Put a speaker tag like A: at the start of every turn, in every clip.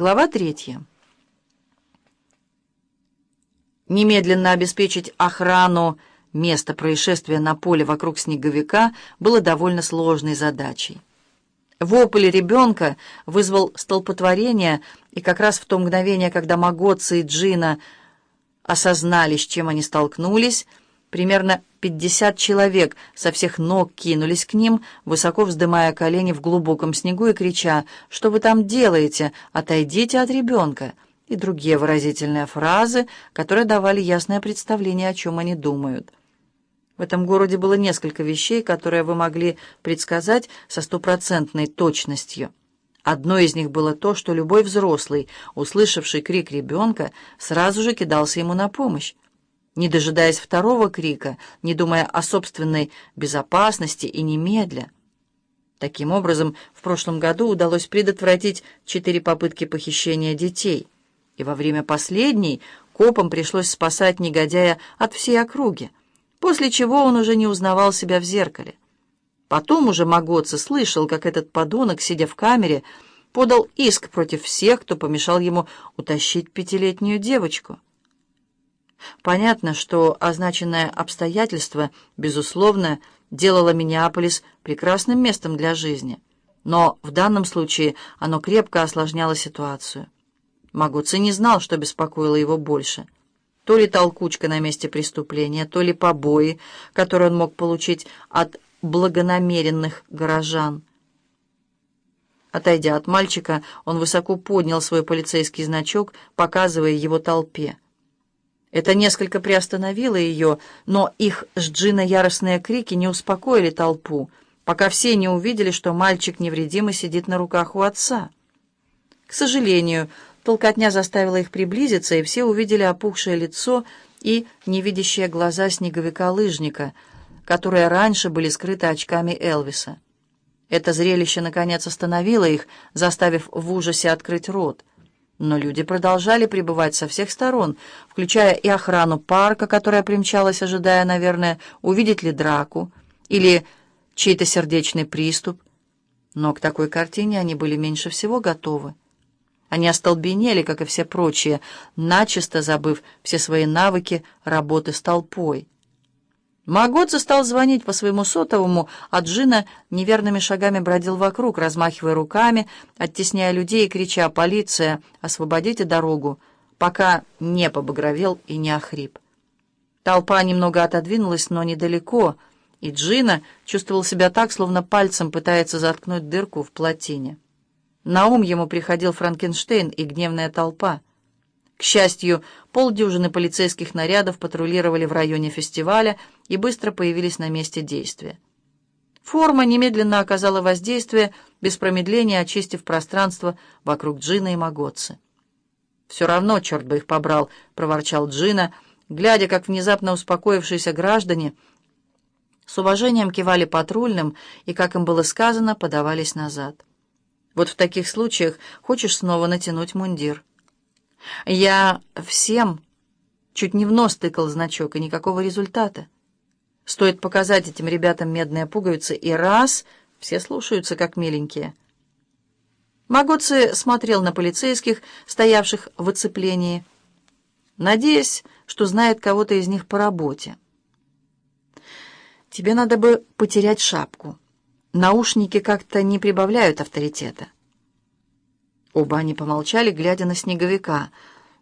A: Глава третья. Немедленно обеспечить охрану места происшествия на поле вокруг снеговика было довольно сложной задачей. Вопль ребенка вызвал столпотворение, и как раз в то мгновение, когда Магоцы и Джина осознали, с чем они столкнулись, примерно 50 человек со всех ног кинулись к ним, высоко вздымая колени в глубоком снегу и крича «Что вы там делаете? Отойдите от ребенка!» и другие выразительные фразы, которые давали ясное представление, о чем они думают. В этом городе было несколько вещей, которые вы могли предсказать со стопроцентной точностью. Одно из них было то, что любой взрослый, услышавший крик ребенка, сразу же кидался ему на помощь не дожидаясь второго крика, не думая о собственной безопасности и немедля. Таким образом, в прошлом году удалось предотвратить четыре попытки похищения детей, и во время последней копам пришлось спасать негодяя от всей округи, после чего он уже не узнавал себя в зеркале. Потом уже Магоца слышал, как этот подонок, сидя в камере, подал иск против всех, кто помешал ему утащить пятилетнюю девочку. Понятно, что означенное обстоятельство, безусловно, делало Миннеаполис прекрасным местом для жизни. Но в данном случае оно крепко осложняло ситуацию. Магуци не знал, что беспокоило его больше. То ли толкучка на месте преступления, то ли побои, которые он мог получить от благонамеренных горожан. Отойдя от мальчика, он высоко поднял свой полицейский значок, показывая его толпе. Это несколько приостановило ее, но их с Джина яростные крики не успокоили толпу, пока все не увидели, что мальчик невредимый сидит на руках у отца. К сожалению, толкотня заставила их приблизиться, и все увидели опухшее лицо и невидящие глаза снеговика-лыжника, которые раньше были скрыты очками Элвиса. Это зрелище, наконец, остановило их, заставив в ужасе открыть рот. Но люди продолжали прибывать со всех сторон, включая и охрану парка, которая примчалась, ожидая, наверное, увидеть ли драку или чей-то сердечный приступ. Но к такой картине они были меньше всего готовы. Они остолбенели, как и все прочие, начисто забыв все свои навыки работы с толпой. Магоцци стал звонить по своему сотовому, а Джина неверными шагами бродил вокруг, размахивая руками, оттесняя людей и крича «Полиция! Освободите дорогу!», пока не побагровел и не охрип. Толпа немного отодвинулась, но недалеко, и Джина чувствовал себя так, словно пальцем пытается заткнуть дырку в плотине. На ум ему приходил Франкенштейн и гневная толпа — к счастью, полдюжины полицейских нарядов патрулировали в районе фестиваля и быстро появились на месте действия. Форма немедленно оказала воздействие, без промедления очистив пространство вокруг Джина и Магоцы. «Все равно, черт бы их побрал», — проворчал Джина, глядя, как внезапно успокоившиеся граждане с уважением кивали патрульным и, как им было сказано, подавались назад. Вот в таких случаях хочешь снова натянуть мундир. Я всем чуть не в нос тыкал значок, и никакого результата. Стоит показать этим ребятам медные пуговицы, и раз — все слушаются, как миленькие. Магоци смотрел на полицейских, стоявших в оцеплении, надеясь, что знает кого-то из них по работе. «Тебе надо бы потерять шапку. Наушники как-то не прибавляют авторитета». Оба они помолчали, глядя на снеговика.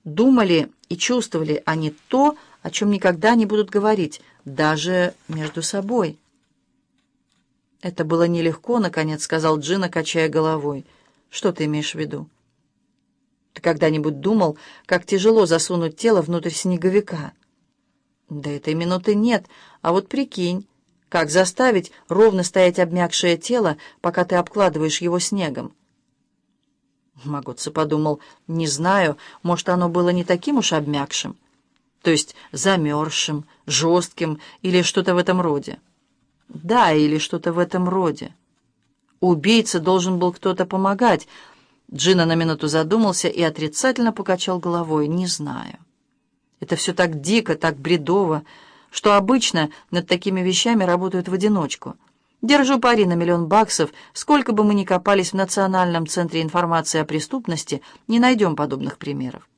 A: Думали и чувствовали они то, о чем никогда не будут говорить, даже между собой. «Это было нелегко», — наконец сказал Джина, качая головой. «Что ты имеешь в виду?» «Ты когда-нибудь думал, как тяжело засунуть тело внутрь снеговика?» «Да этой минуты нет, а вот прикинь, как заставить ровно стоять обмякшее тело, пока ты обкладываешь его снегом?» Магоцци подумал, не знаю, может, оно было не таким уж обмякшим, то есть замерзшим, жестким или что-то в этом роде. Да, или что-то в этом роде. Убийце должен был кто-то помогать. Джина на минуту задумался и отрицательно покачал головой. Не знаю. Это все так дико, так бредово, что обычно над такими вещами работают в одиночку. Держу пари на миллион баксов, сколько бы мы ни копались в Национальном центре информации о преступности, не найдем подобных примеров.